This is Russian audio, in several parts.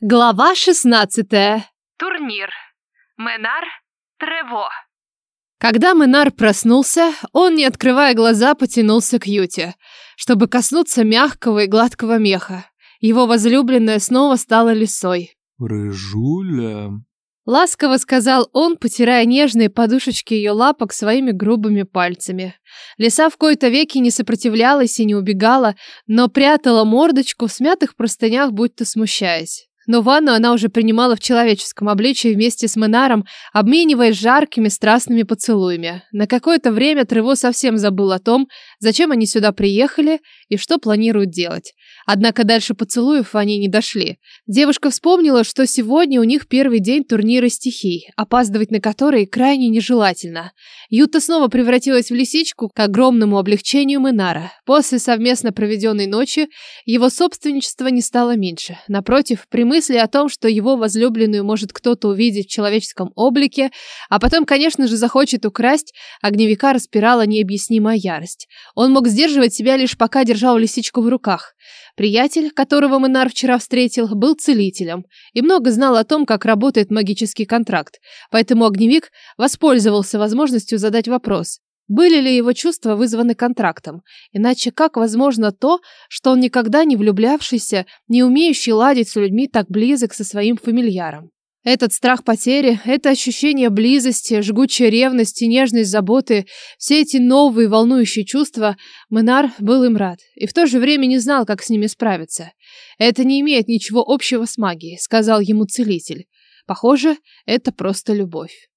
Глава 16. Турнир. Менар Трево. Когда Менар проснулся, он, не открывая глаза, потянулся к Юте, чтобы коснуться мягкого и гладкого меха. Его возлюбленная снова стала лисой. «Рыжуля...» Ласково сказал он, потирая нежные подушечки ее лапок своими грубыми пальцами. Лиса в кои-то веки не сопротивлялась и не убегала, но прятала мордочку в смятых простынях, будто смущаясь. Но ванну она уже принимала в человеческом обличии вместе с Менаром, обмениваясь жаркими страстными поцелуями. На какое-то время Трево совсем забыл о том, зачем они сюда приехали и что планируют делать. Однако дальше поцелуев они не дошли. Девушка вспомнила, что сегодня у них первый день турнира стихий, опаздывать на который крайне нежелательно. Юта снова превратилась в лисичку к огромному облегчению Менара. После совместно проведенной ночи его собственничество не стало меньше. Напротив, прямые мысли о том, что его возлюбленную может кто-то увидеть в человеческом облике, а потом, конечно же, захочет украсть, огневика распирала необъяснимая ярость. Он мог сдерживать себя лишь пока держал лисичку в руках. Приятель, которого Минар вчера встретил, был целителем и много знал о том, как работает магический контракт, поэтому огневик воспользовался возможностью задать вопрос. Были ли его чувства вызваны контрактом? Иначе как возможно то, что он никогда не влюблявшийся, не умеющий ладить с людьми так близок со своим фамильяром? Этот страх потери, это ощущение близости, жгучая ревность и нежность заботы, все эти новые волнующие чувства, Менар был им рад и в то же время не знал, как с ними справиться. «Это не имеет ничего общего с магией», — сказал ему целитель. «Похоже, это просто любовь».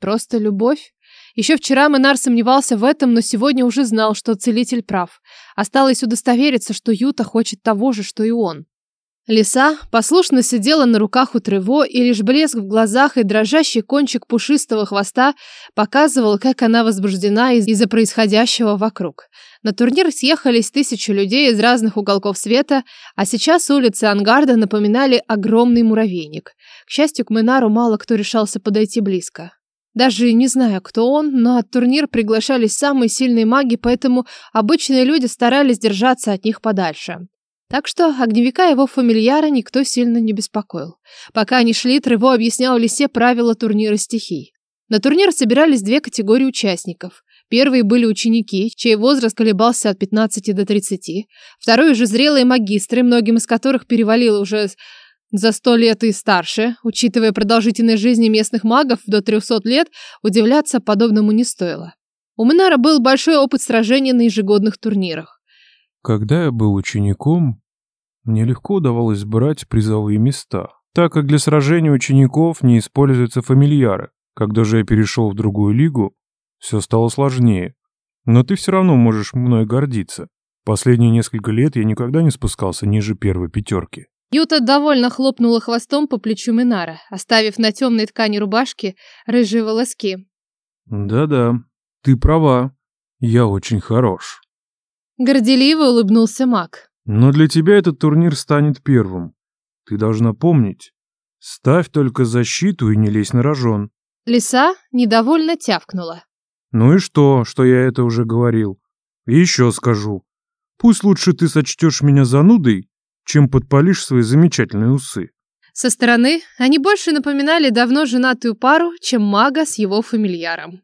«Просто любовь?» Еще вчера Менар сомневался в этом, но сегодня уже знал, что целитель прав. Осталось удостовериться, что Юта хочет того же, что и он. Лиса послушно сидела на руках у Трево, и лишь блеск в глазах и дрожащий кончик пушистого хвоста показывал, как она возбуждена из-за происходящего вокруг. На турнир съехались тысячи людей из разных уголков света, а сейчас улицы Ангарда напоминали огромный муравейник. К счастью, к Менару мало кто решался подойти близко. Даже не знаю, кто он, но от турнир приглашались самые сильные маги, поэтому обычные люди старались держаться от них подальше. Так что огневика его фамильяра никто сильно не беспокоил. Пока они шли, Трево объяснял Лисе правила турнира стихий. На турнир собирались две категории участников. Первые были ученики, чей возраст колебался от 15 до 30. Вторые же зрелые магистры, многим из которых перевалило уже за сто лет и старше, учитывая продолжительность жизни местных магов до 300 лет, удивляться подобному не стоило. У Минара был большой опыт сражений на ежегодных турнирах. Когда я был учеником, мне легко удавалось брать призовые места, так как для сражений учеников не используются фамильяры. Когда же я перешел в другую лигу, все стало сложнее. Но ты все равно можешь мной гордиться. Последние несколько лет я никогда не спускался ниже первой пятерки. Юта довольно хлопнула хвостом по плечу Минара, оставив на темной ткани рубашки рыжие волоски. «Да-да, ты права. Я очень хорош». Горделиво улыбнулся маг. «Но для тебя этот турнир станет первым. Ты должна помнить. Ставь только защиту и не лезь на рожон». Лиса недовольно тявкнула. «Ну и что, что я это уже говорил? И еще скажу. Пусть лучше ты сочтешь меня занудой, чем подпалишь свои замечательные усы. Со стороны они больше напоминали давно женатую пару, чем мага с его фамильяром.